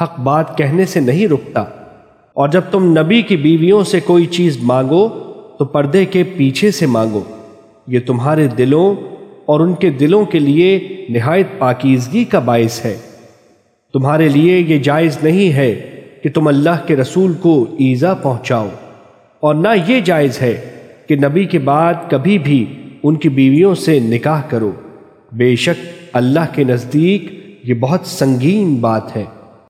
हक बात कहने से नहीं रुकता। और जब तुम नबी की बीवियों से कोई चीज़ मांगो तो पर्दे के पीछे से मांगो। ये तुम्हारे दिलों और उनके दिलों के लिए निहायत पाकिजगी का बायस है। तुम्हारे लिए ये जायज़ नहीं है कि तुम अल्लाह के रसूल को ईज़ा पहुंचाओ। और ना ये जायज़ है कि नबी के बाद कभी भी उनकी बीवियों से निकाह करो। बेशक अल्लाह के नज़दीक ये बहुत संगीन बात है।